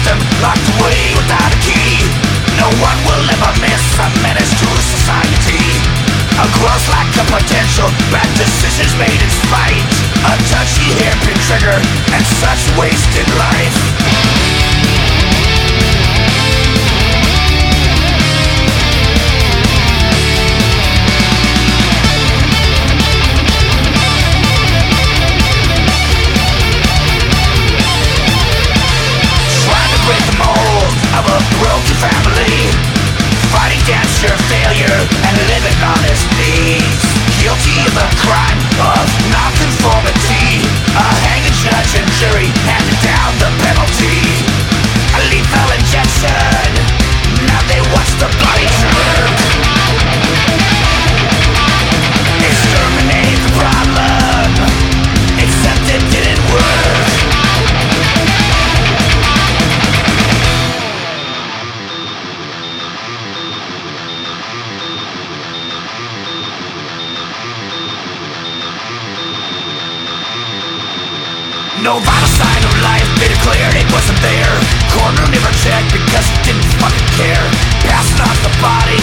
system locked away without a key. No one will ever miss a menace to society. A gross lack of potential, bad decisions made in spite. A touchy hairpin trigger and such wasted life. No vital sign of life They declared it wasn't there. Coroner never checked because he didn't fucking care. Passing off the body,